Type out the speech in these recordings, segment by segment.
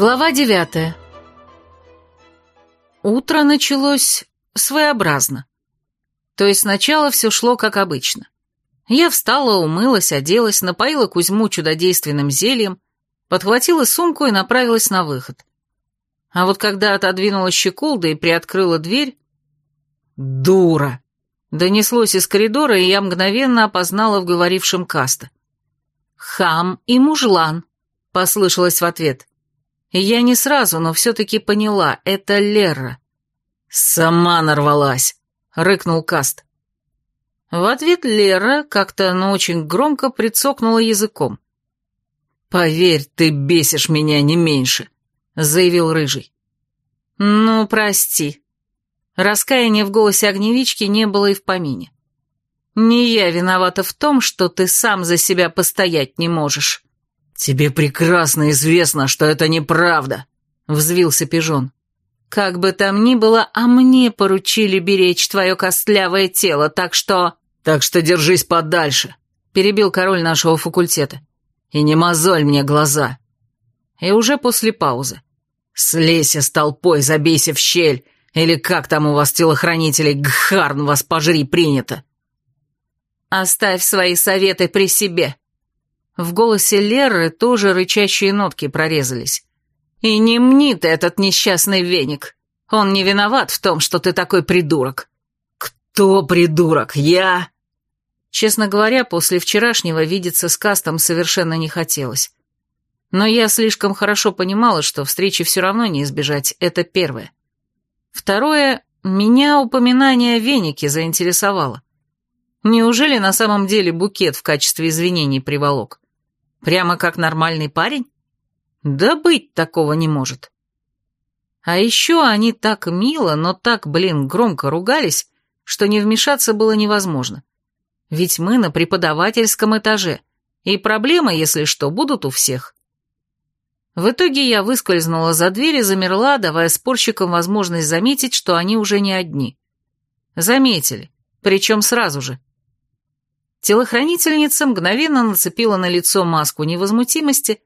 Глава девятая. Утро началось своеобразно. То есть сначала все шло как обычно. Я встала, умылась, оделась, напоила Кузьму чудодейственным зельем, подхватила сумку и направилась на выход. А вот когда отодвинула щеколда и приоткрыла дверь... «Дура!» Донеслось из коридора, и я мгновенно опознала в говорившем каста. «Хам и мужлан», — послышалось в ответ. Я не сразу, но все-таки поняла, это Лера. «Сама нарвалась», — рыкнул Каст. В ответ Лера как-то, но очень громко прицокнула языком. «Поверь, ты бесишь меня не меньше», — заявил Рыжий. «Ну, прости». Раскаяния в голосе огневички не было и в помине. «Не я виновата в том, что ты сам за себя постоять не можешь». «Тебе прекрасно известно, что это неправда», — взвился пижон. «Как бы там ни было, а мне поручили беречь твое костлявое тело, так что...» «Так что держись подальше», — перебил король нашего факультета. «И не мозоль мне глаза». И уже после паузы. «Слейся с толпой, забейся в щель, или как там у вас телохранителей, гхарн вас пожри принято». «Оставь свои советы при себе», в голосе Леры тоже рычащие нотки прорезались. «И не мни ты этот несчастный веник. Он не виноват в том, что ты такой придурок». «Кто придурок? Я?» Честно говоря, после вчерашнего видеться с Кастом совершенно не хотелось. Но я слишком хорошо понимала, что встречи все равно не избежать, это первое. Второе, меня упоминание о заинтересовало. Неужели на самом деле букет в качестве извинений приволок? Прямо как нормальный парень? Да быть такого не может. А еще они так мило, но так, блин, громко ругались, что не вмешаться было невозможно. Ведь мы на преподавательском этаже, и проблемы, если что, будут у всех. В итоге я выскользнула за дверь и замерла, давая спорщикам возможность заметить, что они уже не одни. Заметили, причем сразу же. Телохранительница мгновенно нацепила на лицо маску невозмутимости,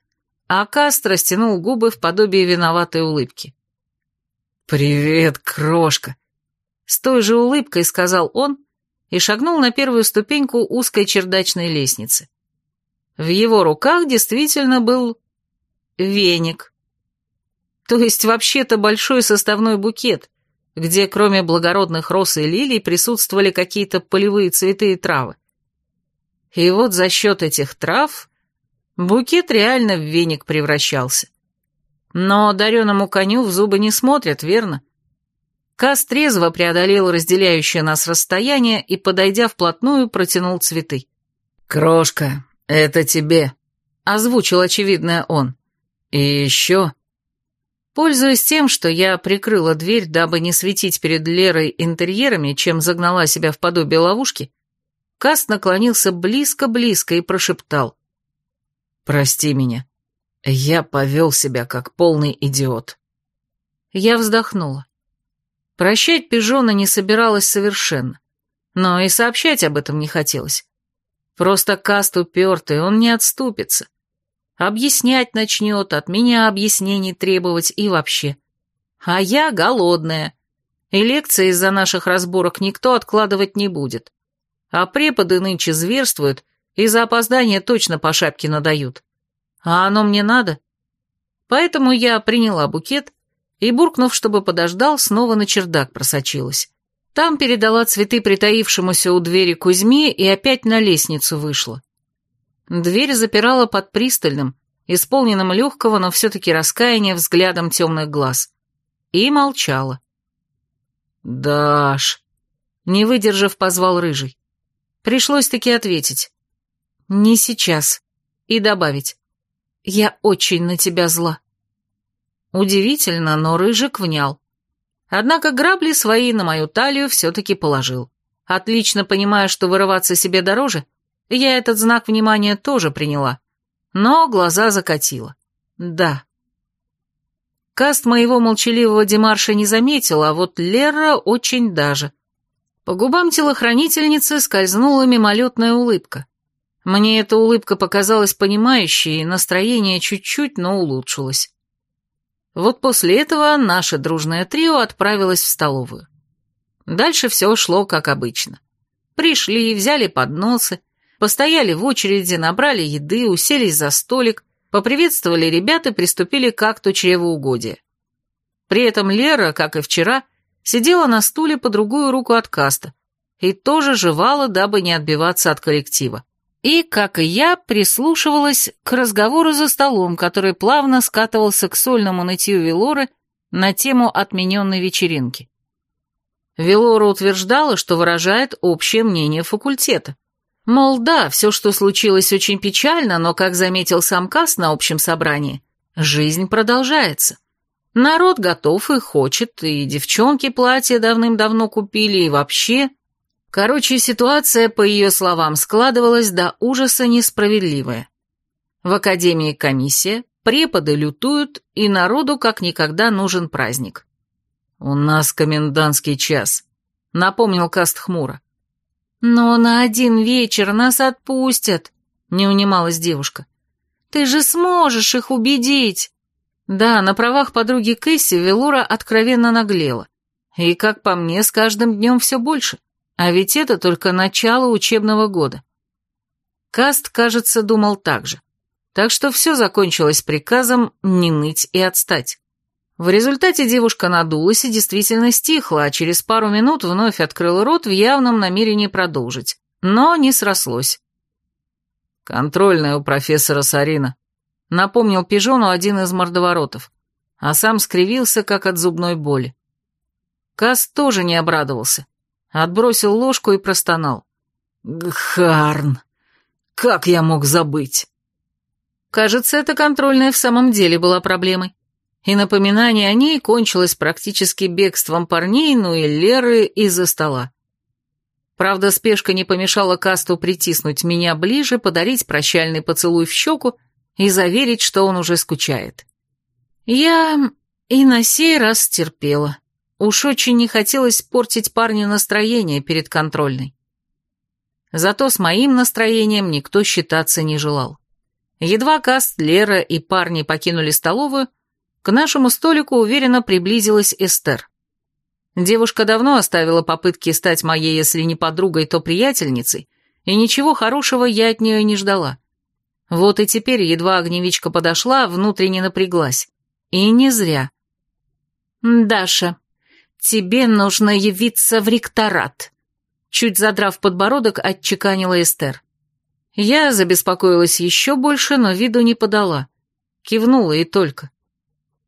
а Каст растянул губы в подобие виноватой улыбки. «Привет, крошка!» С той же улыбкой сказал он и шагнул на первую ступеньку узкой чердачной лестницы. В его руках действительно был веник. То есть вообще-то большой составной букет, где кроме благородных роз и лилий присутствовали какие-то полевые цветы и травы. И вот за счет этих трав букет реально в веник превращался. Но дареному коню в зубы не смотрят, верно? Кас трезво преодолел разделяющее нас расстояние и, подойдя вплотную, протянул цветы. «Крошка, это тебе», — озвучил очевидное он. «И еще...» Пользуясь тем, что я прикрыла дверь, дабы не светить перед Лерой интерьерами, чем загнала себя в подобие ловушки, Каст наклонился близко-близко и прошептал. «Прости меня. Я повел себя как полный идиот». Я вздохнула. Прощать пижона не собиралась совершенно, но и сообщать об этом не хотелось. Просто Каст упертый, он не отступится. Объяснять начнет, от меня объяснений требовать и вообще. А я голодная, и лекции из-за наших разборок никто откладывать не будет а преподы нынче зверствуют и за опоздание точно по шапке надают. А оно мне надо? Поэтому я приняла букет и, буркнув, чтобы подождал, снова на чердак просочилась. Там передала цветы притаившемуся у двери Кузьме и опять на лестницу вышла. Дверь запирала под пристальным, исполненным легкого, но все-таки раскаяния взглядом темных глаз. И молчала. «Даш!» Не выдержав, позвал Рыжий. Пришлось-таки ответить. «Не сейчас». И добавить. «Я очень на тебя зла». Удивительно, но Рыжик внял. Однако грабли свои на мою талию все-таки положил. Отлично понимая, что вырываться себе дороже, я этот знак внимания тоже приняла. Но глаза закатила. Да. Каст моего молчаливого демарша не заметил, а вот Лера очень даже. По губам телохранительницы скользнула мимолетная улыбка. Мне эта улыбка показалась понимающей, и настроение чуть-чуть, но улучшилось. Вот после этого наше дружное трио отправилось в столовую. Дальше все шло как обычно. Пришли, взяли подносы, постояли в очереди, набрали еды, уселись за столик, поприветствовали ребят и приступили к акту чревоугодия. При этом Лера, как и вчера, сидела на стуле по другую руку от каста и тоже жевала, дабы не отбиваться от коллектива. И, как и я, прислушивалась к разговору за столом, который плавно скатывался к сольному нытью Велоры на тему отмененной вечеринки. Велора утверждала, что выражает общее мнение факультета. Мол, да, все, что случилось, очень печально, но, как заметил сам Кас на общем собрании, жизнь продолжается. Народ готов и хочет, и девчонки платья давным-давно купили, и вообще... Короче, ситуация, по ее словам, складывалась до ужаса несправедливая. В академии комиссия, преподы лютуют, и народу как никогда нужен праздник. «У нас комендантский час», — напомнил Каст хмуро. «Но на один вечер нас отпустят», — не унималась девушка. «Ты же сможешь их убедить!» Да, на правах подруги Кэсси Велура откровенно наглела. И, как по мне, с каждым днем все больше. А ведь это только начало учебного года. Каст, кажется, думал так же. Так что все закончилось приказом не ныть и отстать. В результате девушка надулась и действительно стихла, а через пару минут вновь открыла рот в явном намерении продолжить. Но не срослось. «Контрольная у профессора Сарина», — напомнил пижону один из мордоворотов, а сам скривился, как от зубной боли. Кас тоже не обрадовался. Отбросил ложку и простонал. «Гхарн! Как я мог забыть?» Кажется, эта контрольная в самом деле была проблемой. И напоминание о ней кончилось практически бегством парней, ну и Леры из-за стола. Правда, спешка не помешала Касту притиснуть меня ближе, подарить прощальный поцелуй в щеку и заверить, что он уже скучает. Я и на сей раз терпела. Уж очень не хотелось портить парню настроение перед контрольной. Зато с моим настроением никто считаться не желал. Едва Каст, Лера и парни покинули столовую, к нашему столику уверенно приблизилась Эстер. Девушка давно оставила попытки стать моей, если не подругой, то приятельницей, и ничего хорошего я от нее не ждала. Вот и теперь едва огневичка подошла, внутренне напряглась. И не зря. «Даша, «Тебе нужно явиться в ректорат», — чуть задрав подбородок, отчеканила Эстер. Я забеспокоилась еще больше, но виду не подала. Кивнула и только.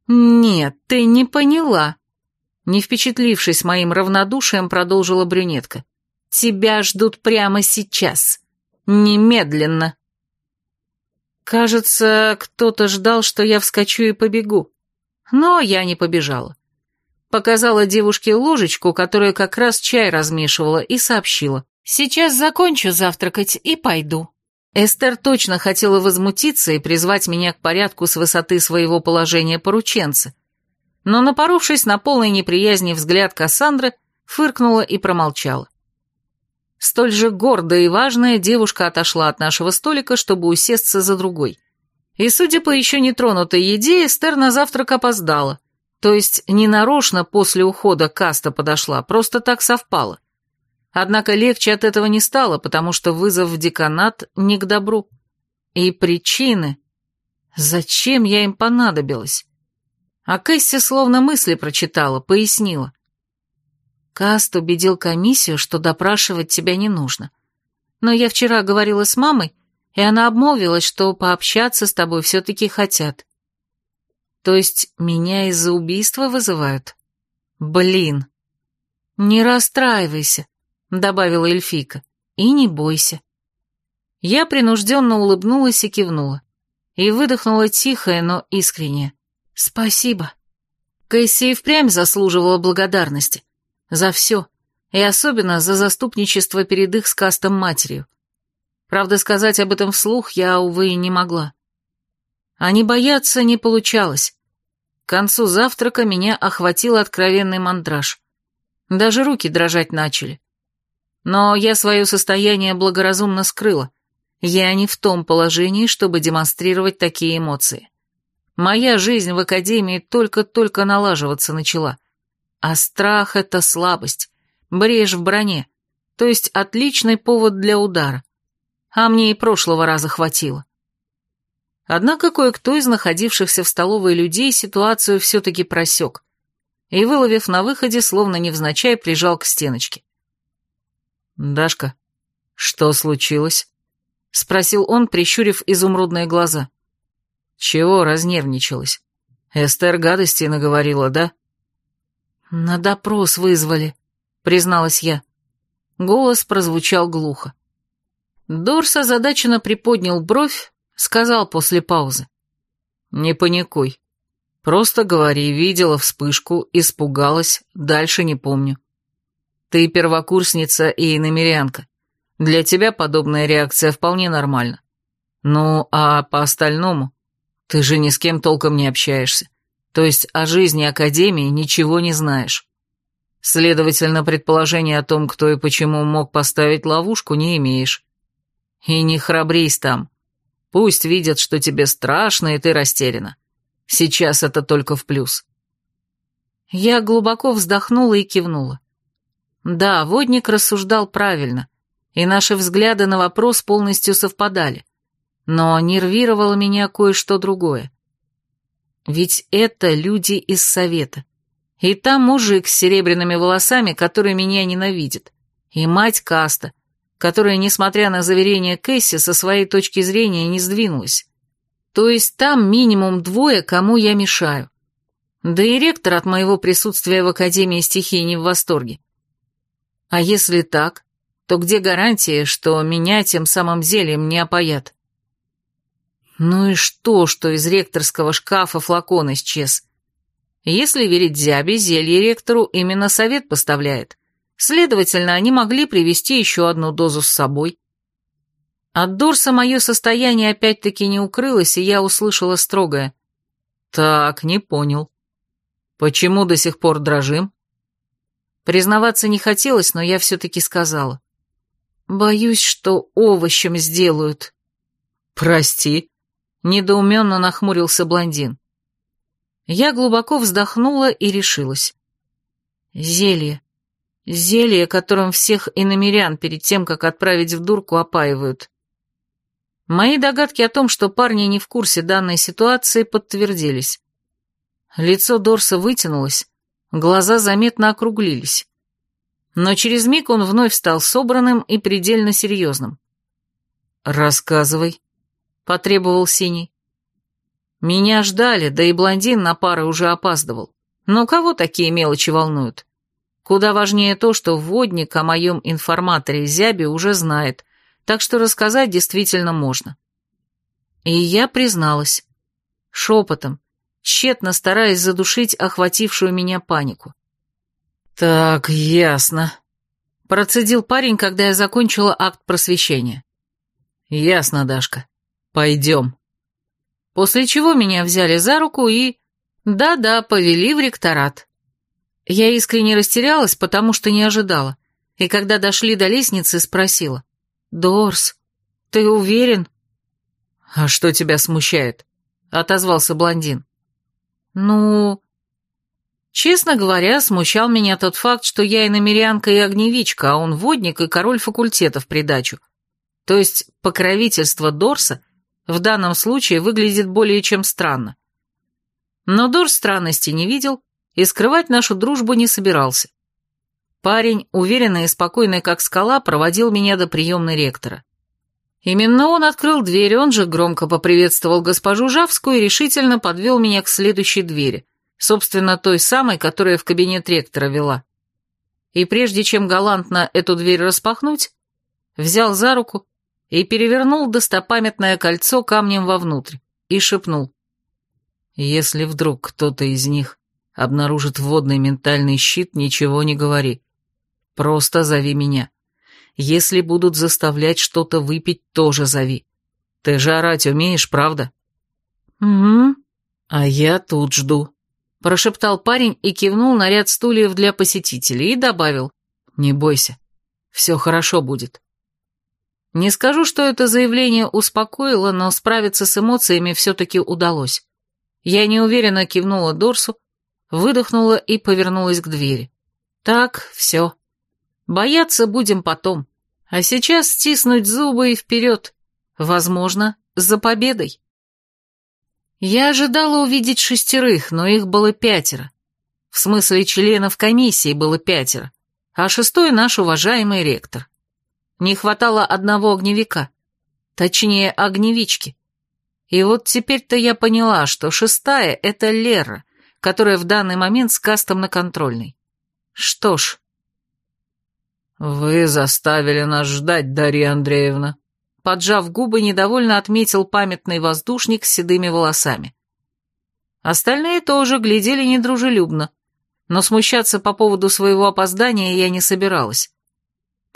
«Нет, ты не поняла», — не впечатлившись моим равнодушием, продолжила брюнетка. «Тебя ждут прямо сейчас. Немедленно». Кажется, кто-то ждал, что я вскочу и побегу. Но я не побежала. Показала девушке ложечку, которая как раз чай размешивала, и сообщила. «Сейчас закончу завтракать и пойду». Эстер точно хотела возмутиться и призвать меня к порядку с высоты своего положения порученца. Но, напоровшись на полной неприязни взгляд Кассандры, фыркнула и промолчала. Столь же гордая и важная девушка отошла от нашего столика, чтобы усесться за другой. И, судя по еще не тронутой еде, Эстер на завтрак опоздала, то есть не нарочно после ухода каста подошла, просто так совпало. Однако легче от этого не стало, потому что вызов в деканат не к добру. И причины... Зачем я им понадобилась? А Кэсси словно мысли прочитала, пояснила. Каст убедил комиссию, что допрашивать тебя не нужно. Но я вчера говорила с мамой, и она обмолвилась, что пообщаться с тобой все-таки хотят. То есть меня из-за убийства вызывают? Блин. Не расстраивайся, добавила эльфийка, и не бойся. Я принужденно улыбнулась и кивнула. И выдохнула тихое, но искреннее. Спасибо. Кэсси впрямь заслуживала благодарности. За все. И особенно за заступничество перед их с кастом матерью. Правда, сказать об этом вслух я, увы, не могла. А не бояться не получалось. К концу завтрака меня охватил откровенный мандраж. Даже руки дрожать начали. Но я свое состояние благоразумно скрыла. Я не в том положении, чтобы демонстрировать такие эмоции. Моя жизнь в академии только-только налаживаться начала. А страх — это слабость, брешь в броне, то есть отличный повод для удара. А мне и прошлого раза хватило. Однако кое-кто из находившихся в столовой людей ситуацию все-таки просек и, выловив на выходе, словно невзначай, прижал к стеночке. «Дашка, что случилось?» — спросил он, прищурив изумрудные глаза. «Чего разнервничалась? Эстер гадости наговорила, да?» «На допрос вызвали», — призналась я. Голос прозвучал глухо. Дорс озадаченно приподнял бровь, сказал после паузы. «Не паникуй. Просто говори, видела вспышку, испугалась, дальше не помню. Ты первокурсница и иномерянка. Для тебя подобная реакция вполне нормальна. Ну, а по остальному? Ты же ни с кем толком не общаешься. То есть о жизни Академии ничего не знаешь. Следовательно, предположение о том, кто и почему мог поставить ловушку, не имеешь. И не храбрись там. Пусть видят, что тебе страшно, и ты растеряна. Сейчас это только в плюс. Я глубоко вздохнула и кивнула. Да, водник рассуждал правильно, и наши взгляды на вопрос полностью совпадали. Но нервировало меня кое-что другое. Ведь это люди из совета. И там мужик с серебряными волосами, который меня ненавидит. И мать Каста, которая, несмотря на заверение Кэсси, со своей точки зрения не сдвинулась. То есть там минимум двое, кому я мешаю. Да и ректор от моего присутствия в Академии стихии не в восторге. А если так, то где гарантия, что меня тем самым зельем не опоят? Ну и что, что из ректорского шкафа флакон исчез? Если верить Зябе, зелье ректору именно совет поставляет. Следовательно, они могли привезти еще одну дозу с собой. От Дорса мое состояние опять-таки не укрылось, и я услышала строгое. «Так, не понял. Почему до сих пор дрожим?» Признаваться не хотелось, но я все-таки сказала. «Боюсь, что овощем сделают». «Прости», — недоуменно нахмурился блондин. Я глубоко вздохнула и решилась. Зелье. Зелье, которым всех иномерян перед тем, как отправить в дурку, опаивают. Мои догадки о том, что парни не в курсе данной ситуации, подтвердились. Лицо Дорса вытянулось, глаза заметно округлились. Но через миг он вновь стал собранным и предельно серьезным. «Рассказывай», — потребовал Синий. Меня ждали, да и блондин на пары уже опаздывал. Но кого такие мелочи волнуют? Куда важнее то, что водник о моем информаторе Зябе уже знает, так что рассказать действительно можно. И я призналась. Шепотом, тщетно стараясь задушить охватившую меня панику. «Так, ясно», — процедил парень, когда я закончила акт просвещения. «Ясно, Дашка. Пойдем» после чего меня взяли за руку и... Да-да, повели в ректорат. Я искренне растерялась, потому что не ожидала, и когда дошли до лестницы, спросила. «Дорс, ты уверен?» «А что тебя смущает?» — отозвался блондин. «Ну...» Честно говоря, смущал меня тот факт, что я и намерянка, и огневичка, а он водник и король факультета в придачу. То есть покровительство Дорса в данном случае выглядит более чем странно. Но Дор странности не видел и скрывать нашу дружбу не собирался. Парень, уверенный и спокойный как скала, проводил меня до приемной ректора. Именно он открыл дверь, он же громко поприветствовал госпожу Жавскую и решительно подвел меня к следующей двери, собственно, той самой, которая в кабинет ректора вела. И прежде чем галантно эту дверь распахнуть, взял за руку и перевернул достопамятное кольцо камнем вовнутрь и шепнул. «Если вдруг кто-то из них обнаружит водный ментальный щит, ничего не говори. Просто зови меня. Если будут заставлять что-то выпить, тоже зови. Ты же орать умеешь, правда?» «Угу». «А я тут жду», — прошептал парень и кивнул на ряд стульев для посетителей и добавил. «Не бойся, все хорошо будет». Не скажу, что это заявление успокоило, но справиться с эмоциями все-таки удалось. Я неуверенно кивнула Дорсу, выдохнула и повернулась к двери. Так, все. Бояться будем потом. А сейчас стиснуть зубы и вперед. Возможно, за победой. Я ожидала увидеть шестерых, но их было пятеро. В смысле, членов комиссии было пятеро, а шестой наш уважаемый ректор. Не хватало одного огневика, точнее, огневички. И вот теперь-то я поняла, что шестая — это Лера, которая в данный момент с кастом на контрольной. Что ж... «Вы заставили нас ждать, Дарья Андреевна», — поджав губы, недовольно отметил памятный воздушник с седыми волосами. Остальные тоже глядели недружелюбно, но смущаться по поводу своего опоздания я не собиралась.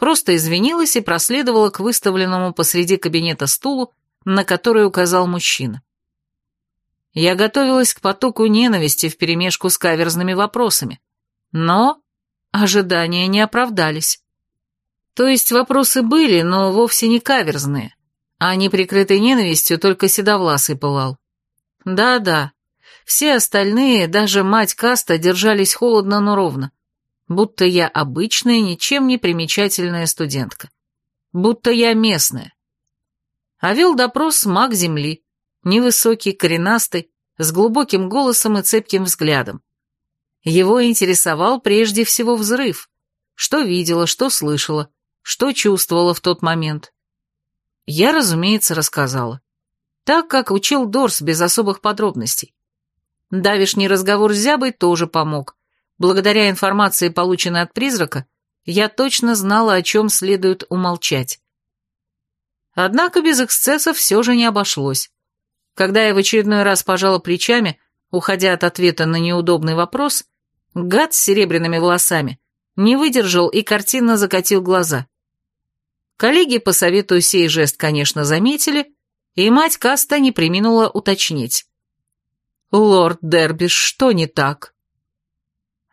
Просто извинилась и проследовала к выставленному посреди кабинета стулу, на который указал мужчина. Я готовилась к потоку ненависти вперемешку с каверзными вопросами, но ожидания не оправдались. То есть вопросы были, но вовсе не каверзные, а неприкрытой ненавистью только седовласый пылал. Да-да, все остальные, даже мать Каста, держались холодно, но ровно. Будто я обычная, ничем не примечательная студентка. Будто я местная. А вел допрос маг Земли, невысокий, коренастый, с глубоким голосом и цепким взглядом. Его интересовал прежде всего взрыв. Что видела, что слышала, что чувствовала в тот момент. Я, разумеется, рассказала. Так, как учил Дорс без особых подробностей. Давишний разговор с Зябой тоже помог. Благодаря информации, полученной от призрака, я точно знала, о чем следует умолчать. Однако без эксцессов все же не обошлось. Когда я в очередной раз пожала плечами, уходя от ответа на неудобный вопрос, гад с серебряными волосами не выдержал и картинно закатил глаза. Коллеги по совету сей жест, конечно, заметили, и мать Каста не приминула уточнить. «Лорд Дербиш, что не так?»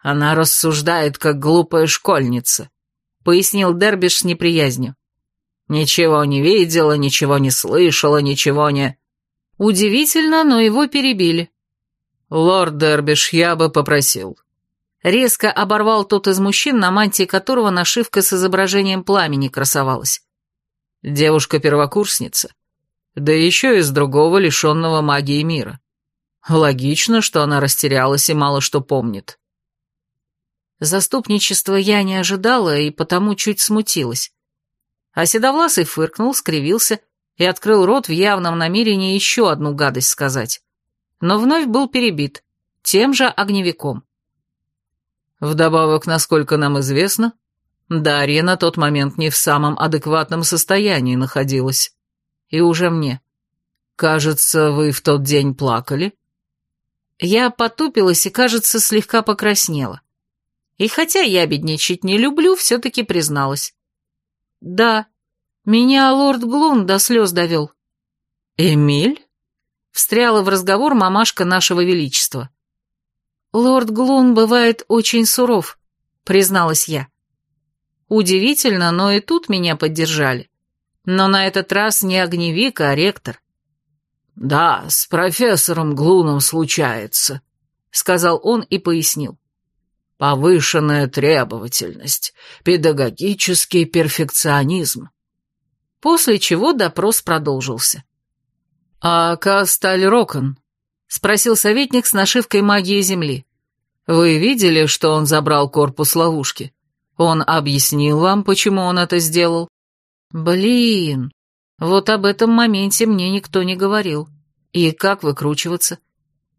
«Она рассуждает, как глупая школьница», — пояснил Дербиш с неприязнью. «Ничего не видела, ничего не слышала, ничего не...» Удивительно, но его перебили. «Лорд Дербиш, я бы попросил». Резко оборвал тот из мужчин, на мантии которого нашивка с изображением пламени красовалась. Девушка-первокурсница. Да еще из другого лишенного магии мира. Логично, что она растерялась и мало что помнит. Заступничества я не ожидала и потому чуть смутилась. А Седовласый фыркнул, скривился и открыл рот в явном намерении еще одну гадость сказать. Но вновь был перебит, тем же огневиком. Вдобавок, насколько нам известно, Дарья на тот момент не в самом адекватном состоянии находилась. И уже мне. Кажется, вы в тот день плакали? Я потупилась и, кажется, слегка покраснела. И хотя я бедничать не люблю, все-таки призналась. Да, меня лорд Глун до слез довел. Эмиль? Встряла в разговор мамашка нашего величества. Лорд Глун бывает очень суров, призналась я. Удивительно, но и тут меня поддержали. Но на этот раз не огневик, а ректор. «Да, с профессором Глуном случается», — сказал он и пояснил. «Повышенная требовательность, педагогический перфекционизм». После чего допрос продолжился. «А Касталь Рокон?» — спросил советник с нашивкой магии Земли. «Вы видели, что он забрал корпус ловушки? Он объяснил вам, почему он это сделал?» «Блин, вот об этом моменте мне никто не говорил. И как выкручиваться?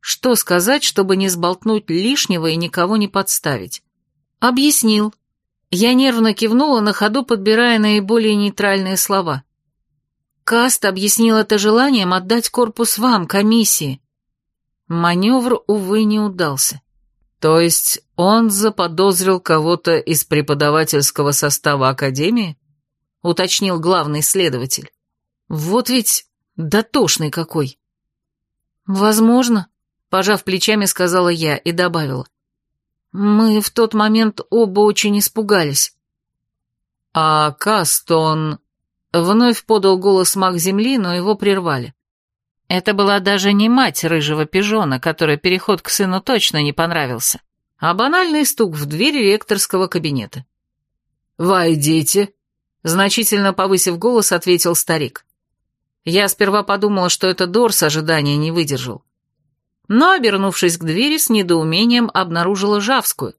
Что сказать, чтобы не сболтнуть лишнего и никого не подставить? Объяснил. Я нервно кивнула на ходу, подбирая наиболее нейтральные слова. Каст объяснил это желанием отдать корпус вам, комиссии. Маневр, увы, не удался. То есть он заподозрил кого-то из преподавательского состава Академии? Уточнил главный следователь. Вот ведь дотошный какой. Возможно, пожав плечами, сказала я и добавила. Мы в тот момент оба очень испугались. А Кастон... Вновь подал голос маг земли, но его прервали. Это была даже не мать рыжего пижона, которой переход к сыну точно не понравился, а банальный стук в дверь ректорского кабинета. «Войдите», — значительно повысив голос, ответил старик. Я сперва подумала, что это Дорс ожидания не выдержал. Но, обернувшись к двери, с недоумением обнаружила Жавскую,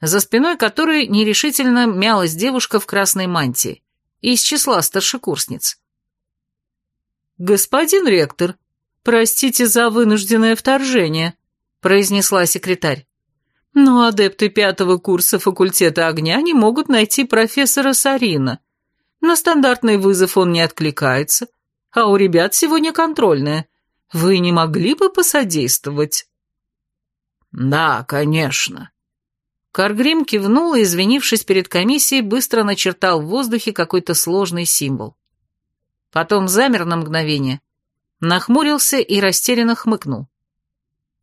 за спиной которой нерешительно мялась девушка в красной мантии, из числа старшекурсниц. «Господин ректор, простите за вынужденное вторжение», — произнесла секретарь. «Но адепты пятого курса факультета огня не могут найти профессора Сарина. На стандартный вызов он не откликается, а у ребят сегодня контрольная. Вы не могли бы посодействовать?» «Да, конечно». Каргрим кивнул и, извинившись перед комиссией, быстро начертал в воздухе какой-то сложный символ. Потом замер на мгновение, нахмурился и растерянно хмыкнул.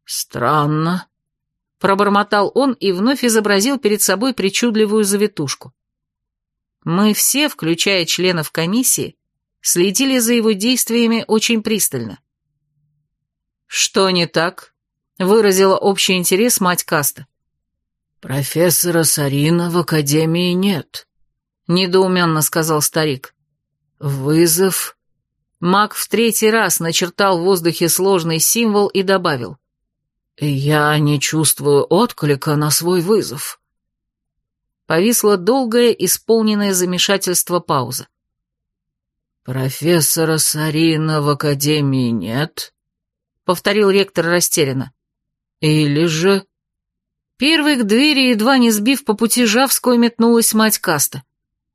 «Странно», — пробормотал он и вновь изобразил перед собой причудливую завитушку. Мы все, включая членов комиссии, следили за его действиями очень пристально. «Что не так?» — выразила общий интерес мать Каста. «Профессора Сарина в академии нет», — недоуменно сказал старик. «Вызов...» Маг в третий раз начертал в воздухе сложный символ и добавил. «Я не чувствую отклика на свой вызов». Повисла долгая, исполненное замешательство пауза. «Профессора Сарина в академии нет?» — повторил ректор растерянно. «Или же...» Первой к двери, едва не сбив по пути Жавскую, метнулась мать Каста.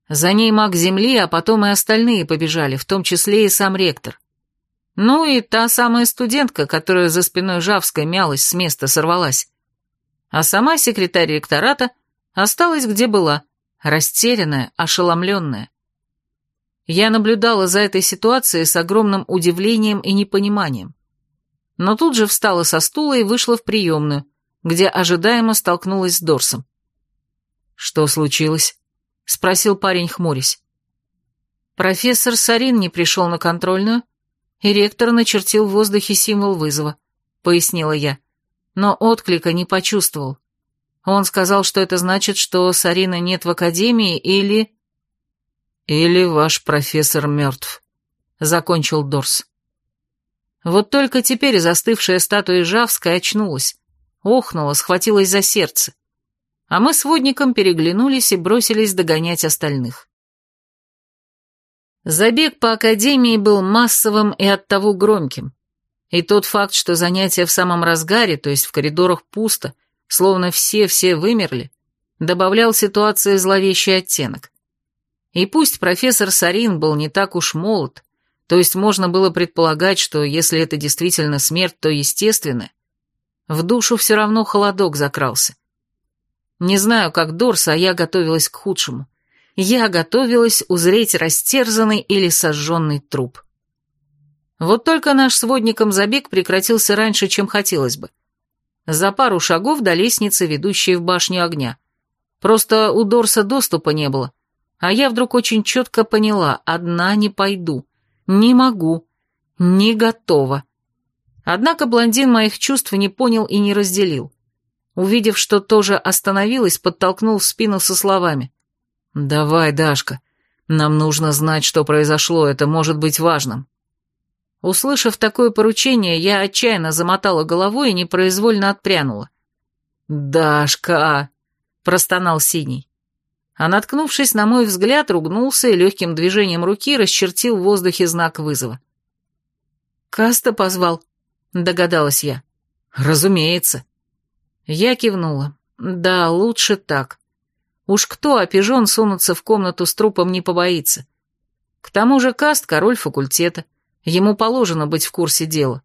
За ней маг земли, а потом и остальные побежали, в том числе и сам ректор. Ну и та самая студентка, которая за спиной Жавской мялась, с места сорвалась. А сама секретарь ректората осталась где была, растерянная, ошеломленная. Я наблюдала за этой ситуацией с огромным удивлением и непониманием. Но тут же встала со стула и вышла в приемную, где ожидаемо столкнулась с Дорсом. «Что случилось?» — спросил парень, хмурясь. Профессор Сарин не пришел на контрольную, и ректор начертил в воздухе символ вызова, пояснила я, но отклика не почувствовал. Он сказал, что это значит, что Сарина нет в академии или... Или ваш профессор мертв, закончил Дорс. Вот только теперь застывшая статуя Жавская очнулась, охнула, схватилась за сердце а мы с водником переглянулись и бросились догонять остальных. Забег по академии был массовым и оттого громким. И тот факт, что занятия в самом разгаре, то есть в коридорах пусто, словно все-все вымерли, добавлял ситуации зловещий оттенок. И пусть профессор Сарин был не так уж молод, то есть можно было предполагать, что если это действительно смерть, то естественно, в душу все равно холодок закрался. Не знаю, как Дорс, а я готовилась к худшему. Я готовилась узреть растерзанный или сожженный труп. Вот только наш сводником забег прекратился раньше, чем хотелось бы. За пару шагов до лестницы, ведущей в башню огня. Просто у Дорса доступа не было. А я вдруг очень четко поняла, одна не пойду. Не могу. Не готова. Однако блондин моих чувств не понял и не разделил. Увидев, что тоже остановилась, подтолкнул в спину со словами. «Давай, Дашка, нам нужно знать, что произошло, это может быть важным». Услышав такое поручение, я отчаянно замотала головой и непроизвольно отпрянула. «Дашка!» — простонал Синий. А наткнувшись на мой взгляд, ругнулся и легким движением руки расчертил в воздухе знак вызова. «Каста позвал», — догадалась я. «Разумеется». Я кивнула. Да, лучше так. Уж кто, а сунуться в комнату с трупом не побоится. К тому же Каст — король факультета. Ему положено быть в курсе дела.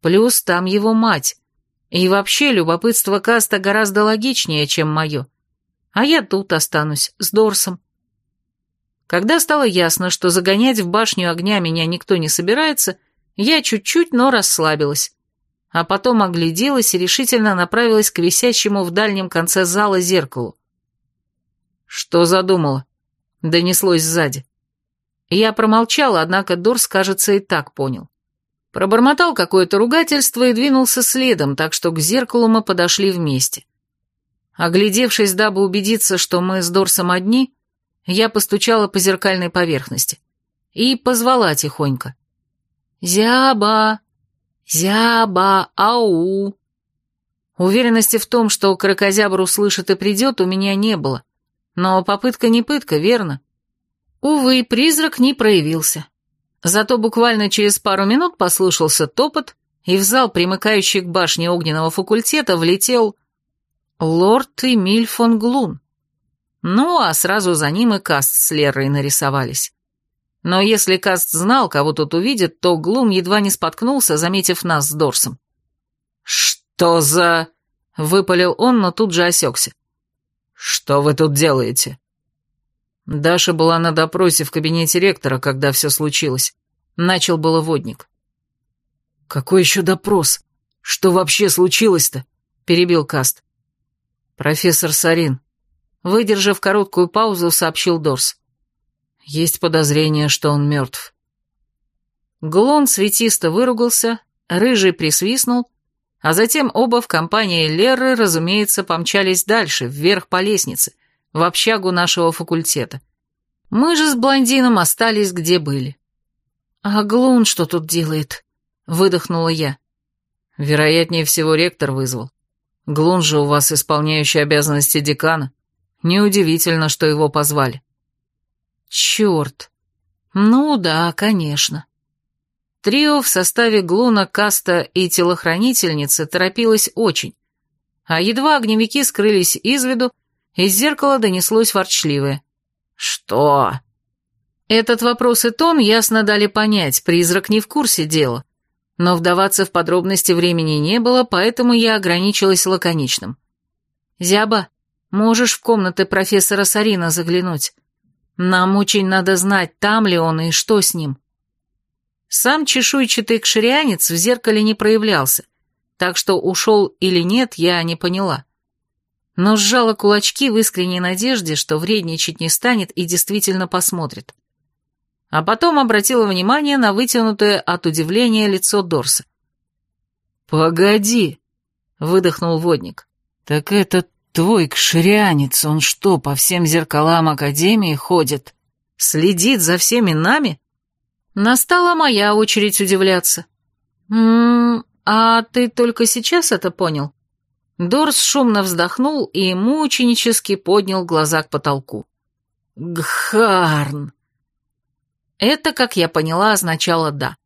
Плюс там его мать. И вообще любопытство Каста гораздо логичнее, чем мое. А я тут останусь, с Дорсом. Когда стало ясно, что загонять в башню огня меня никто не собирается, я чуть-чуть, но расслабилась а потом огляделась и решительно направилась к висящему в дальнем конце зала зеркалу. «Что задумала?» — донеслось сзади. Я промолчала, однако Дорс, кажется, и так понял. Пробормотал какое-то ругательство и двинулся следом, так что к зеркалу мы подошли вместе. Оглядевшись, дабы убедиться, что мы с Дорсом одни, я постучала по зеркальной поверхности и позвала тихонько. «Зяба! Зяба! Ау!» Уверенности в том, что крокозябр услышит и придет, у меня не было. Но попытка не пытка, верно? Увы, призрак не проявился. Зато буквально через пару минут послышался топот, и в зал, примыкающий к башне огненного факультета, влетел лорд Эмиль фон Глун. Ну, а сразу за ним и Каст с Лерой нарисовались. Но если Каст знал, кого тут увидит, то Глун едва не споткнулся, заметив нас с Дорсом. «Что за...» — выпалил он, но тут же осекся. «Что вы тут делаете?» Даша была на допросе в кабинете ректора, когда все случилось. Начал было водник. «Какой еще допрос? Что вообще случилось-то?» — перебил Каст. «Профессор Сарин». Выдержав короткую паузу, сообщил Дорс. «Есть подозрение, что он мертв». Глон светисто выругался, рыжий присвистнул, а затем оба в компании Леры, разумеется, помчались дальше, вверх по лестнице — в общагу нашего факультета. Мы же с блондином остались где были. «А Глун что тут делает?» — выдохнула я. Вероятнее всего, ректор вызвал. Глун же у вас исполняющий обязанности декана. Неудивительно, что его позвали. Черт. Ну да, конечно. Трио в составе Глуна, Каста и телохранительницы торопилось очень. А едва огневики скрылись из виду, из зеркала донеслось ворчливое. «Что?» Этот вопрос и тон ясно дали понять, призрак не в курсе дела. Но вдаваться в подробности времени не было, поэтому я ограничилась лаконичным. «Зяба, можешь в комнаты профессора Сарина заглянуть? Нам очень надо знать, там ли он и что с ним». Сам чешуйчатый кширианец в зеркале не проявлялся, так что ушел или нет, я не поняла но сжала кулачки в искренней надежде, что вредничать не станет и действительно посмотрит. А потом обратила внимание на вытянутое от удивления лицо Дорса. «Погоди!» — выдохнул водник. «Так это твой кширянец, он что, по всем зеркалам Академии ходит? Следит за всеми нами?» Настала моя очередь удивляться. «М-м, а ты только сейчас это понял?» Дорс шумно вздохнул и мученически поднял глаза к потолку. «Гхарн!» Это, как я поняла, означало «да».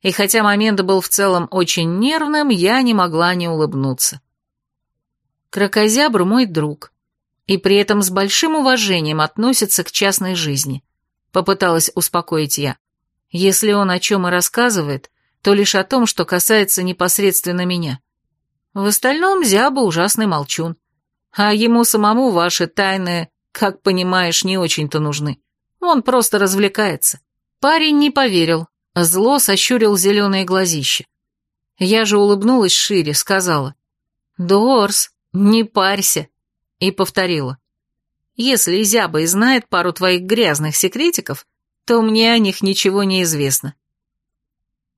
И хотя момент был в целом очень нервным, я не могла не улыбнуться. Крокозябр мой друг, и при этом с большим уважением относится к частной жизни. Попыталась успокоить я. Если он о чем и рассказывает, то лишь о том, что касается непосредственно меня. В остальном Зяба ужасный молчун. А ему самому ваши тайны, как понимаешь, не очень-то нужны. Он просто развлекается. Парень не поверил, зло сощурил зеленые глазища. Я же улыбнулась шире, сказала. «Дорс, не парься», и повторила. «Если Зяба и знает пару твоих грязных секретиков, то мне о них ничего не известно».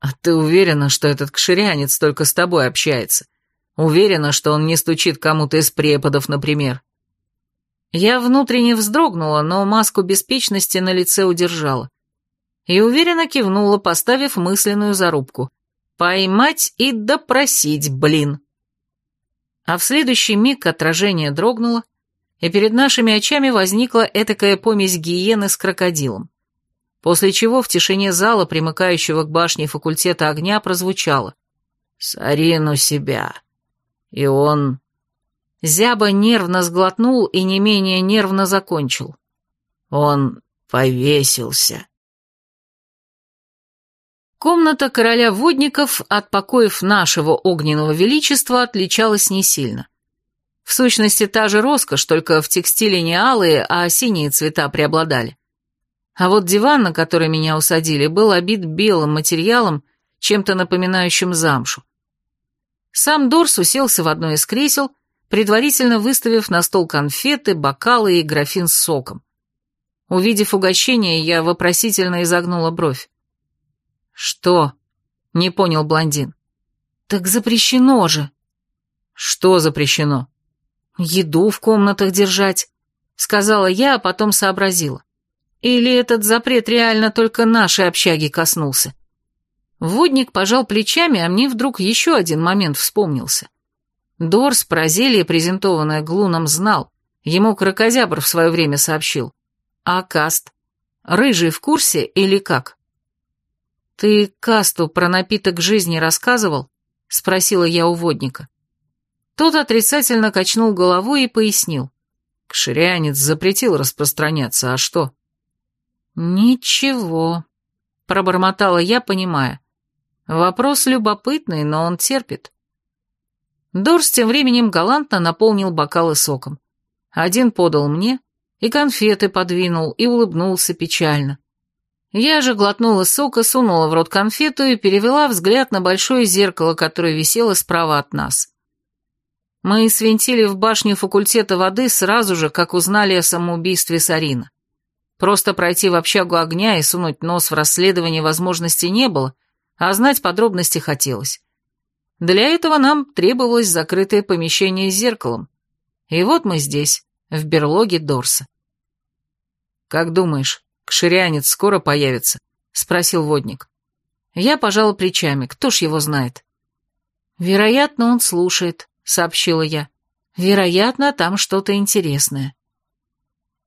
«А ты уверена, что этот кширянец только с тобой общается?» Уверена, что он не стучит кому-то из преподов, например. Я внутренне вздрогнула, но маску беспечности на лице удержала. И уверенно кивнула, поставив мысленную зарубку. «Поймать и допросить, блин!» А в следующий миг отражение дрогнуло, и перед нашими очами возникла этакая помесь гиены с крокодилом. После чего в тишине зала, примыкающего к башне факультета огня, прозвучало. «Сарин себя!» И он... Зяба нервно сглотнул и не менее нервно закончил. Он повесился. Комната короля водников от покоев нашего огненного величества отличалась не сильно. В сущности, та же роскошь, только в текстиле не алые, а синие цвета преобладали. А вот диван, на который меня усадили, был обит белым материалом, чем-то напоминающим замшу. Сам Дорс уселся в одно из кресел, предварительно выставив на стол конфеты, бокалы и графин с соком. Увидев угощение, я вопросительно изогнула бровь. «Что?» — не понял блондин. Так запрещено же. Что запрещено? Еду в комнатах держать, сказала я, а потом сообразила. Или этот запрет реально только нашей общаги коснулся? Водник пожал плечами, а мне вдруг еще один момент вспомнился. Дорс про зелье, презентованное Глуном, знал. Ему крокозябр в свое время сообщил. А Каст? Рыжий в курсе или как? «Ты Касту про напиток жизни рассказывал?» — спросила я у водника. Тот отрицательно качнул головой и пояснил. Кширянец запретил распространяться, а что? «Ничего», — пробормотала я, понимая. Вопрос любопытный, но он терпит. Дорс тем временем галантно наполнил бокалы соком. Один подал мне, и конфеты подвинул, и улыбнулся печально. Я же глотнула сока, сунула в рот конфету и перевела взгляд на большое зеркало, которое висело справа от нас. Мы свинтили в башню факультета воды сразу же, как узнали о самоубийстве Сарина. Просто пройти в общагу огня и сунуть нос в расследование возможности не было, а знать подробности хотелось. Для этого нам требовалось закрытое помещение с зеркалом. И вот мы здесь, в берлоге Дорса. «Как думаешь, кширянец скоро появится?» — спросил водник. Я пожала плечами, кто ж его знает. «Вероятно, он слушает», — сообщила я. «Вероятно, там что-то интересное».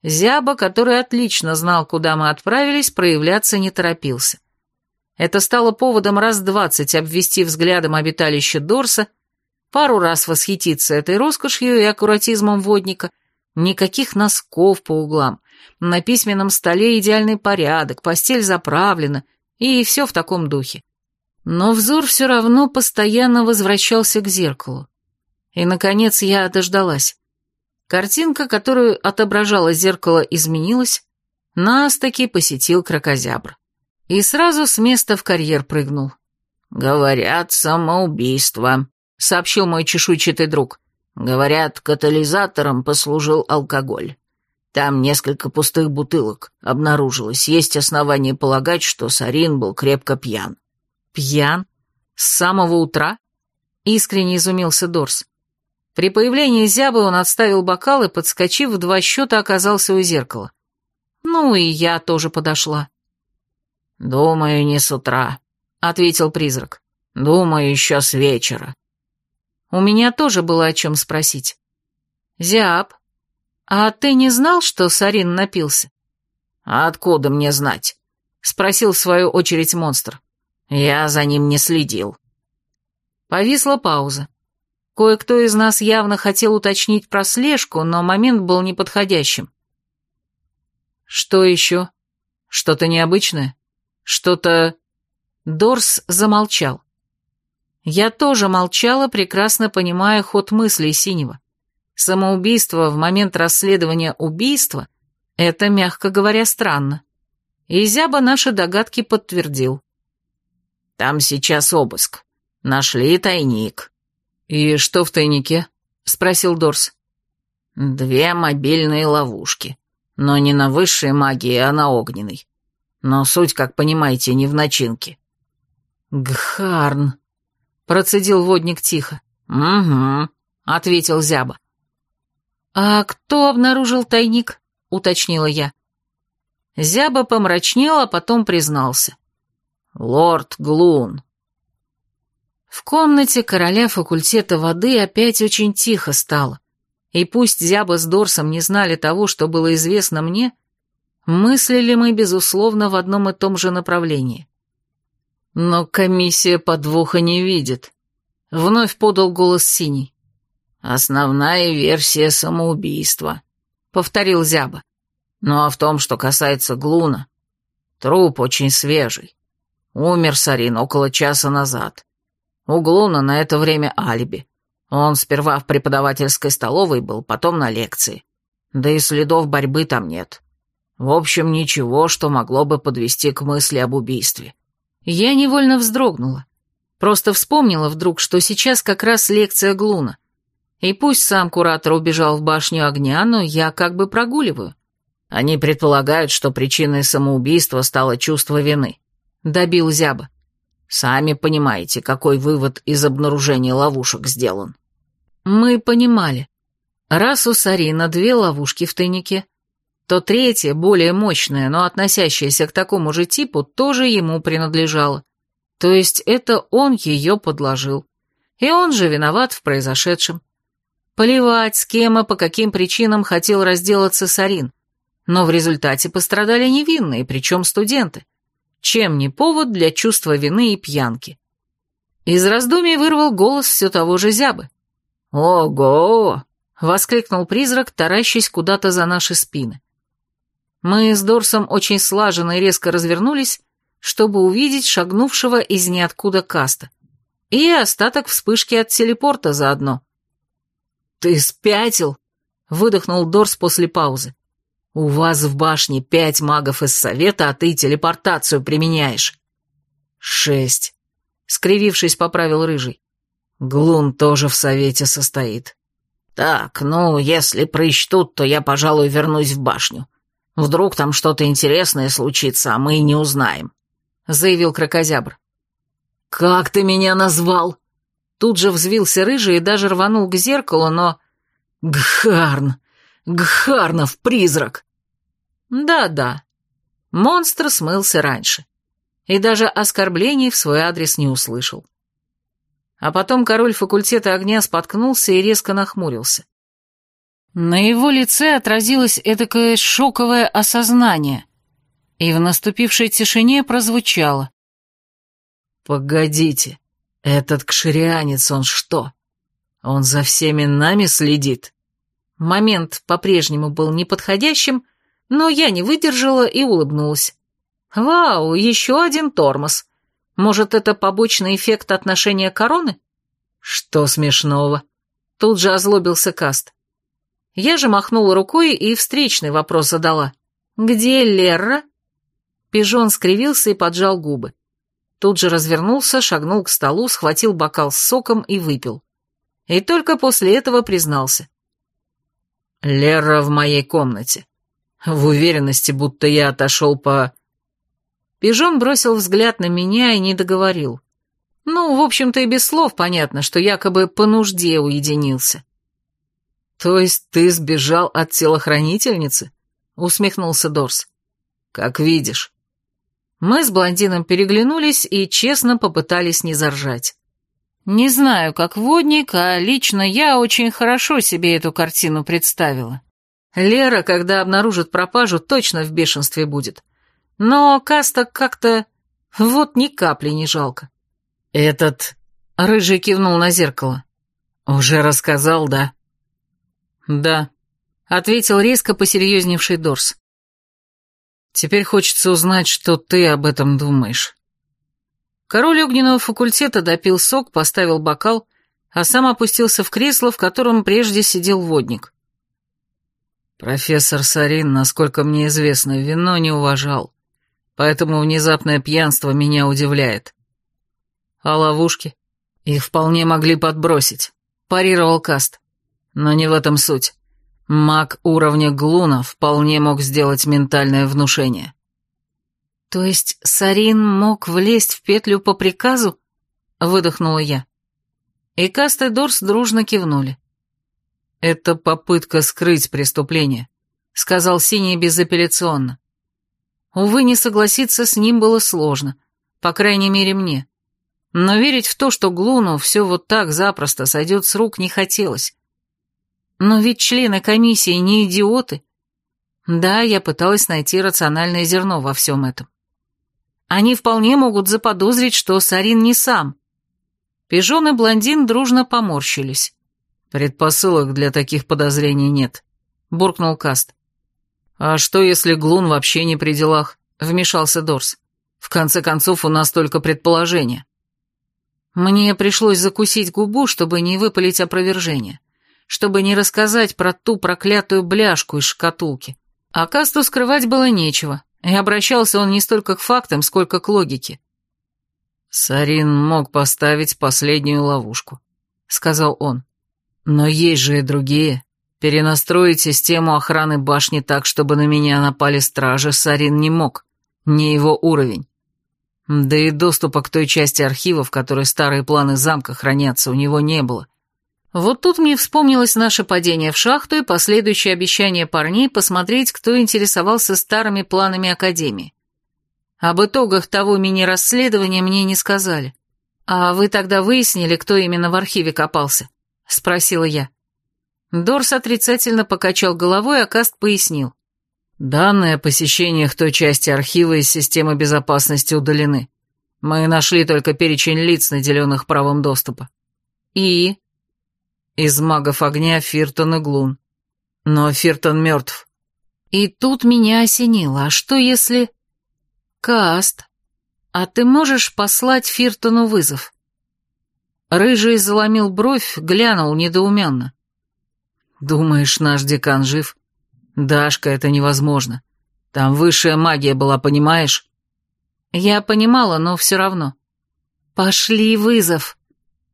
Зяба, который отлично знал, куда мы отправились, проявляться не торопился. Это стало поводом раз двадцать обвести взглядом обиталище Дорса, пару раз восхититься этой роскошью и аккуратизмом водника, никаких носков по углам, на письменном столе идеальный порядок, постель заправлена, и все в таком духе. Но взор все равно постоянно возвращался к зеркалу. И, наконец, я дождалась. Картинка, которую отображало зеркало, изменилась, нас таки посетил крокозябр. И сразу с места в карьер прыгнул. «Говорят, самоубийство», — сообщил мой чешуйчатый друг. «Говорят, катализатором послужил алкоголь. Там несколько пустых бутылок обнаружилось. Есть основания полагать, что Сарин был крепко пьян». «Пьян? С самого утра?» — искренне изумился Дорс. При появлении зябы он отставил бокал и, подскочив в два счета, оказался у зеркала. Ну и я тоже подошла. «Думаю, не с утра», — ответил призрак. «Думаю, еще с вечера». У меня тоже было о чем спросить. «Зяб, а ты не знал, что Сарин напился?» «А откуда мне знать?» — спросил в свою очередь монстр. «Я за ним не следил». Повисла пауза. Кое-кто из нас явно хотел уточнить про слежку, но момент был неподходящим. «Что еще? Что-то необычное?» Что-то... Дорс замолчал. Я тоже молчала, прекрасно понимая ход мыслей Синего. Самоубийство в момент расследования убийства — это, мягко говоря, странно. И Зяба наши догадки подтвердил. «Там сейчас обыск. Нашли тайник». «И что в тайнике?» — спросил Дорс. «Две мобильные ловушки. Но не на высшей магии, а на огненной. Но суть, как понимаете, не в начинке». «Гхарн», — процедил водник тихо. «Угу», — ответил Зяба. «А кто обнаружил тайник?» — уточнила я. Зяба помрачнел, а потом признался. «Лорд Глун». В комнате короля факультета воды опять очень тихо стало. И пусть Зяба с Дорсом не знали того, что было известно мне, Мыслили мы, безусловно, в одном и том же направлении. Но комиссия подвоха не видит. Вновь подал голос Синий. «Основная версия самоубийства», — повторил Зяба. «Ну а в том, что касается Глуна, труп очень свежий. Умер Сарин около часа назад. У Глуна на это время алиби. Он сперва в преподавательской столовой был, потом на лекции. Да и следов борьбы там нет. В общем, ничего, что могло бы подвести к мысли об убийстве. Я невольно вздрогнула. Просто вспомнила вдруг, что сейчас как раз лекция Глуна. И пусть сам куратор убежал в башню огня, но я как бы прогуливаю. Они предполагают, что причиной самоубийства стало чувство вины. Добил Зяба. Сами понимаете, какой вывод из обнаружения ловушек сделан. Мы понимали. Раз у Сарина две ловушки в тайнике, то третья, более мощная, но относящаяся к такому же типу, тоже ему принадлежала. То есть это он ее подложил. И он же виноват в произошедшем. Поливать, с кем и по каким причинам хотел разделаться Сарин. Но в результате пострадали невинные, причем студенты. Чем не повод для чувства вины и пьянки. Из раздумий вырвал голос все того же зябы. «Ого!» — воскликнул призрак, таращась куда-то за наши спины. Мы с Дорсом очень слаженно и резко развернулись, чтобы увидеть шагнувшего из ниоткуда каста. И остаток вспышки от телепорта заодно. «Ты спятил?» — выдохнул Дорс после паузы. «У вас в башне пять магов из совета, а ты телепортацию применяешь». «Шесть», — скривившись, поправил Рыжий. «Глун тоже в совете состоит». «Так, ну, если прочтут, то я, пожалуй, вернусь в башню. Вдруг там что-то интересное случится, а мы не узнаем», — заявил крокозябр. «Как ты меня назвал?» Тут же взвился рыжий и даже рванул к зеркалу, но... Гхарн! Гхарнов призрак! Да-да. Монстр смылся раньше. И даже оскорблений в свой адрес не услышал. А потом король факультета огня споткнулся и резко нахмурился. На его лице отразилось этакое шоковое осознание, и в наступившей тишине прозвучало. «Погодите, этот кширианец, он что? Он за всеми нами следит?» Момент по-прежнему был неподходящим, но я не выдержала и улыбнулась. «Вау, еще один тормоз. Может, это побочный эффект отношения короны?» «Что смешного?» Тут же озлобился Каст. Я же махнула рукой и встречный вопрос задала. «Где Лерра?» Пижон скривился и поджал губы. Тут же развернулся, шагнул к столу, схватил бокал с соком и выпил. И только после этого признался. «Лера в моей комнате. В уверенности, будто я отошел по...» Пижон бросил взгляд на меня и не договорил. Ну, в общем-то, и без слов понятно, что якобы по нужде уединился. «То есть ты сбежал от телохранительницы?» — усмехнулся Дорс. «Как видишь». Мы с блондином переглянулись и честно попытались не заржать. Не знаю, как водник, а лично я очень хорошо себе эту картину представила. Лера, когда обнаружит пропажу, точно в бешенстве будет. Но Каста как-то... Вот ни капли не жалко. «Этот...» — Рыжий кивнул на зеркало. «Уже рассказал, да?» «Да», — ответил резко посерьезневший Дорс. «Теперь хочется узнать, что ты об этом думаешь». Король огненного факультета допил сок, поставил бокал, а сам опустился в кресло, в котором прежде сидел водник. Профессор Сарин, насколько мне известно, вино не уважал, поэтому внезапное пьянство меня удивляет. А ловушки? Их вполне могли подбросить, парировал Каст. Но не в этом суть. Маг уровня Глуна вполне мог сделать ментальное внушение. То есть Сарин мог влезть в петлю по приказу? Выдохнула я. И Каст и Дорс дружно кивнули. «Это попытка скрыть преступление», — сказал Синий безапелляционно. Увы, не согласиться с ним было сложно, по крайней мере мне. Но верить в то, что Глуну все вот так запросто сойдет с рук, не хотелось. Но ведь члены комиссии не идиоты. Да, я пыталась найти рациональное зерно во всем этом. Они вполне могут заподозрить, что Сарин не сам. Пижон и блондин дружно поморщились. «Предпосылок для таких подозрений нет», — буркнул Каст. «А что, если Глун вообще не при делах?» — вмешался Дорс. «В конце концов, у нас только предположение». Мне пришлось закусить губу, чтобы не выпалить опровержение чтобы не рассказать про ту проклятую бляшку из шкатулки. А Касту скрывать было нечего, и обращался он не столько к фактам, сколько к логике. «Сарин мог поставить последнюю ловушку», — сказал он. «Но есть же и другие. Перенастроить систему охраны башни так, чтобы на меня напали стражи, Сарин не мог. Не его уровень». Да и доступа к той части архива, в которой старые планы замка хранятся, у него не было. Вот тут мне вспомнилось наше падение в шахту и последующее обещание парней посмотреть, кто интересовался старыми планами Академии. Об итогах того мини-расследования мне не сказали. «А вы тогда выяснили, кто именно в архиве копался?» — спросила я. Дорс отрицательно покачал головой, а Каст пояснил. Данные о посещениях той части архива из системы безопасности удалены. Мы нашли только перечень лиц, наделенных правом доступа. И? Из магов огня Фиртон и Глун. Но Фиртон мертв. И тут меня осенило. А что если... Каст, а ты можешь послать Фиртону вызов? Рыжий заломил бровь, глянул недоуменно. Думаешь, наш декан жив? «Дашка, это невозможно. Там высшая магия была, понимаешь?» Я понимала, но все равно. «Пошли вызов!»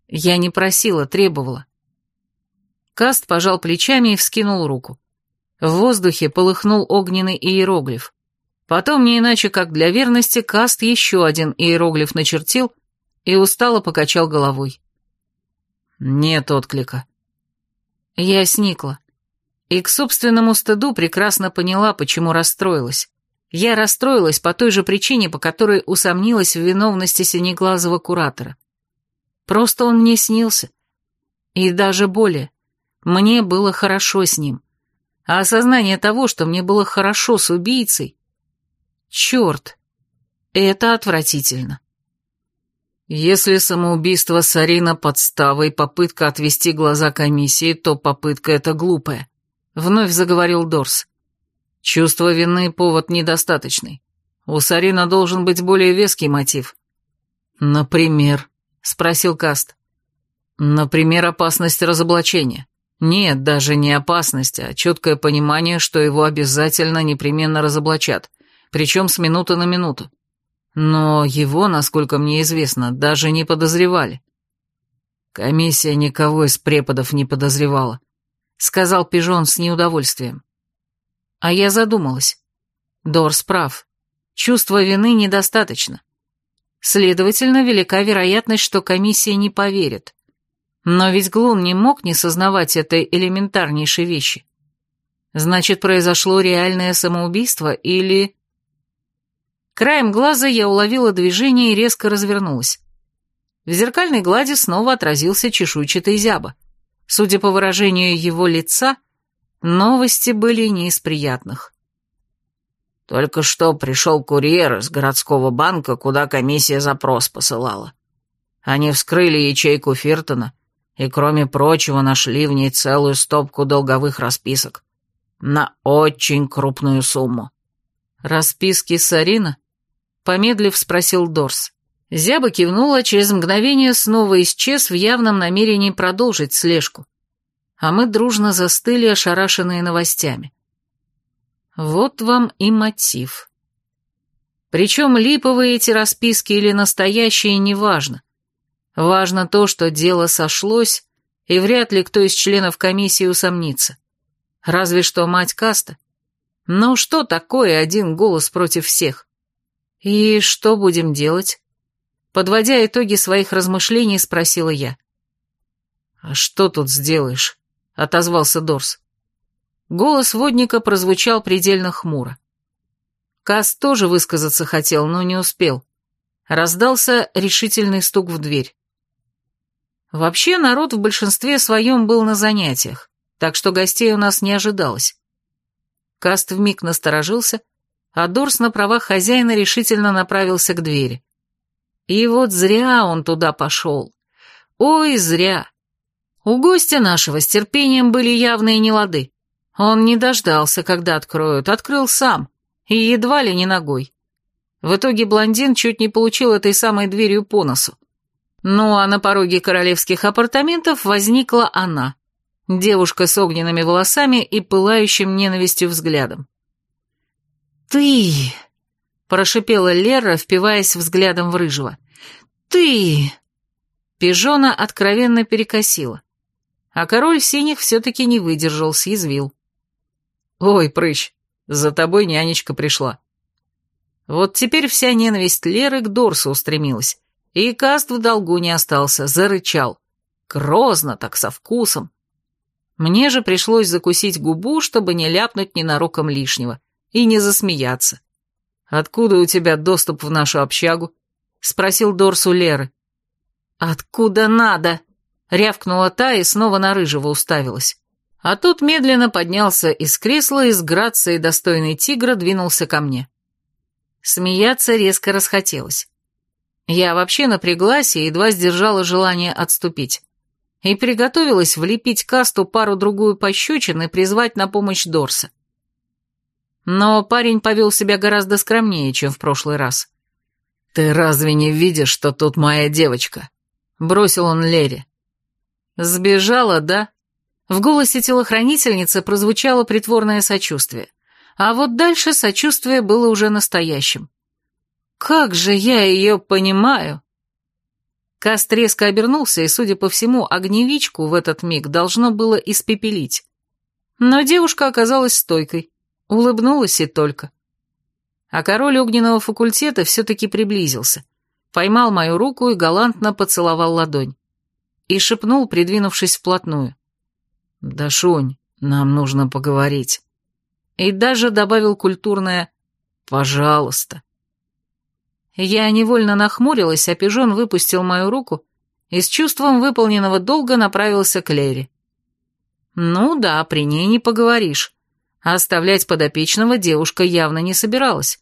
Я не просила, требовала. Каст пожал плечами и вскинул руку. В воздухе полыхнул огненный иероглиф. Потом, не иначе как для верности, Каст еще один иероглиф начертил и устало покачал головой. «Нет отклика». Я сникла. И к собственному стыду прекрасно поняла, почему расстроилась. Я расстроилась по той же причине, по которой усомнилась в виновности синеглазого куратора. Просто он мне снился. И даже более. Мне было хорошо с ним. А осознание того, что мне было хорошо с убийцей... Черт! Это отвратительно. Если самоубийство Сарина подстава и попытка отвести глаза комиссии, то попытка эта глупая. Вновь заговорил Дорс. Чувство вины — повод недостаточный. У Сарина должен быть более веский мотив. Например, спросил Каст. Например, опасность разоблачения. Нет, даже не опасность, а четкое понимание, что его обязательно непременно разоблачат, причем с минуты на минуту. Но его, насколько мне известно, даже не подозревали. Комиссия никого из преподов не подозревала. — сказал Пижон с неудовольствием. А я задумалась. Дорс прав. Чувства вины недостаточно. Следовательно, велика вероятность, что комиссия не поверит. Но ведь Глун не мог не сознавать этой элементарнейшей вещи. Значит, произошло реальное самоубийство или... Краем глаза я уловила движение и резко развернулась. В зеркальной глади снова отразился чешуйчатый зяба. Судя по выражению его лица, новости были не из приятных. Только что пришел курьер из городского банка, куда комиссия запрос посылала. Они вскрыли ячейку Фиртона и, кроме прочего, нашли в ней целую стопку долговых расписок на очень крупную сумму. «Расписки Сарина?» — помедлив спросил Дорс. Зяба кивнула, через мгновение снова исчез в явном намерении продолжить слежку. А мы дружно застыли, ошарашенные новостями. Вот вам и мотив. Причем липовые эти расписки или настоящие, неважно. Важно то, что дело сошлось, и вряд ли кто из членов комиссии усомнится. Разве что мать Каста. Но что такое один голос против всех? И что будем делать? Подводя итоги своих размышлений, спросила я. «А что тут сделаешь?» — отозвался Дорс. Голос водника прозвучал предельно хмуро. Кас тоже высказаться хотел, но не успел. Раздался решительный стук в дверь. Вообще народ в большинстве своем был на занятиях, так что гостей у нас не ожидалось. Каст вмиг насторожился, а Дорс на правах хозяина решительно направился к двери. И вот зря он туда пошел. Ой, зря. У гостя нашего с терпением были явные нелады. Он не дождался, когда откроют, открыл сам, и едва ли не ногой. В итоге блондин чуть не получил этой самой дверью по носу. Ну а на пороге королевских апартаментов возникла она, девушка с огненными волосами и пылающим ненавистью взглядом. «Ты!» прошипела Лера, впиваясь взглядом в рыжего. «Ты!» Пижона откровенно перекосила. А король синих все-таки не выдержал, съязвил. «Ой, прыщ, за тобой нянечка пришла». Вот теперь вся ненависть Леры к Дорсу устремилась, и Каст в долгу не остался, зарычал. Грозно, так со вкусом. Мне же пришлось закусить губу, чтобы не ляпнуть ненароком лишнего и не засмеяться. «Откуда у тебя доступ в нашу общагу?» — спросил Дорс у Леры. «Откуда надо?» — рявкнула та и снова на Рыжего уставилась. А тут медленно поднялся из кресла и с грацией достойный тигра двинулся ко мне. Смеяться резко расхотелось. Я вообще напряглась и едва сдержала желание отступить. И приготовилась влепить касту пару-другую пощечин и призвать на помощь Дорса. Но парень повел себя гораздо скромнее, чем в прошлый раз. «Ты разве не видишь, что тут моя девочка?» — бросил он Лере. «Сбежала, да?» В голосе телохранительницы прозвучало притворное сочувствие. А вот дальше сочувствие было уже настоящим. «Как же я ее понимаю!» Каст резко обернулся, и, судя по всему, огневичку в этот миг должно было испепелить. Но девушка оказалась стойкой. Улыбнулась и только. А король огненного факультета все-таки приблизился, поймал мою руку и галантно поцеловал ладонь. И шепнул, придвинувшись вплотную. «Дашунь, нам нужно поговорить». И даже добавил культурное «пожалуйста». Я невольно нахмурилась, а пижон выпустил мою руку и с чувством выполненного долга направился к Лере. Ну да, при ней не поговоришь а оставлять подопечного девушка явно не собиралась.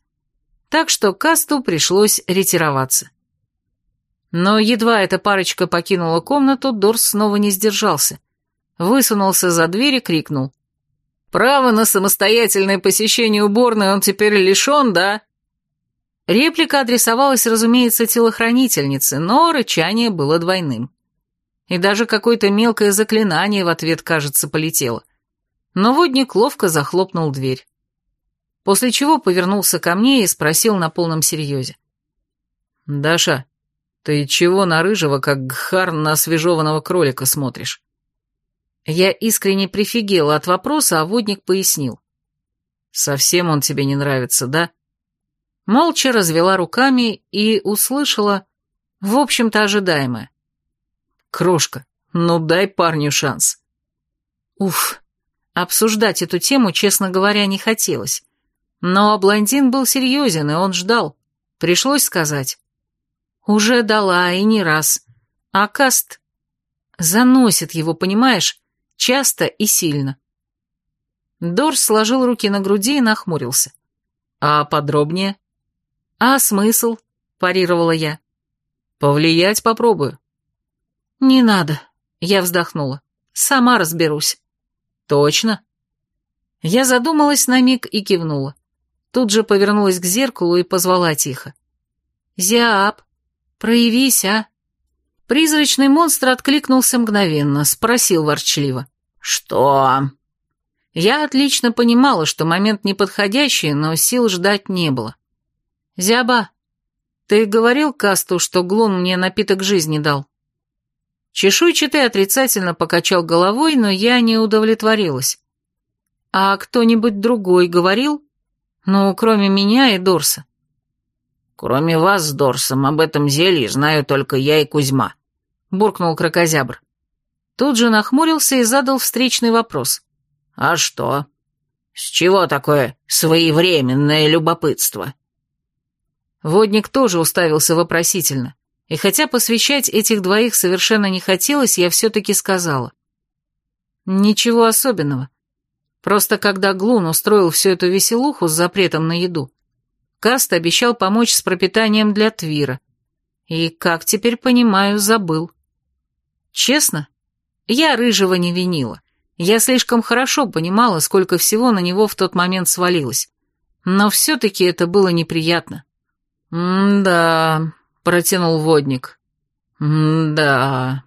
Так что Касту пришлось ретироваться. Но едва эта парочка покинула комнату, Дорс снова не сдержался. Высунулся за дверь и крикнул. «Право на самостоятельное посещение уборной он теперь лишен, да?» Реплика адресовалась, разумеется, телохранительнице, но рычание было двойным. И даже какое-то мелкое заклинание в ответ, кажется, полетело но водник ловко захлопнул дверь. После чего повернулся ко мне и спросил на полном серьезе. «Даша, ты чего на рыжего, как гхар на освежеванного кролика смотришь?» Я искренне прифигела от вопроса, а водник пояснил. «Совсем он тебе не нравится, да?» Молча развела руками и услышала, в общем-то, ожидаемое. «Крошка, ну дай парню шанс». Уф, Обсуждать эту тему, честно говоря, не хотелось. Но блондин был серьезен, и он ждал. Пришлось сказать. Уже дала, и не раз. А каст заносит его, понимаешь, часто и сильно. Дорс сложил руки на груди и нахмурился. «А подробнее?» «А смысл?» – парировала я. «Повлиять попробую». «Не надо», – я вздохнула. «Сама разберусь». «Точно?» Я задумалась на миг и кивнула. Тут же повернулась к зеркалу и позвала тихо. «Зиап, проявись, а?» Призрачный монстр откликнулся мгновенно, спросил ворчливо. «Что?» Я отлично понимала, что момент неподходящий, но сил ждать не было. «Зяба, ты говорил Касту, что Глун мне напиток жизни дал?» Чешуйчатый отрицательно покачал головой, но я не удовлетворилась. «А кто-нибудь другой говорил? Ну, кроме меня и Дорса». «Кроме вас с Дорсом об этом зелье знаю только я и Кузьма», — буркнул крокозябр. Тут же нахмурился и задал встречный вопрос. «А что? С чего такое своевременное любопытство?» Водник тоже уставился вопросительно. И хотя посвящать этих двоих совершенно не хотелось, я все-таки сказала. Ничего особенного. Просто когда Глун устроил всю эту веселуху с запретом на еду, Каст обещал помочь с пропитанием для Твира. И, как теперь понимаю, забыл. Честно, я Рыжего не винила. Я слишком хорошо понимала, сколько всего на него в тот момент свалилось. Но все-таки это было неприятно. «М-да», протянул водник. «Да...»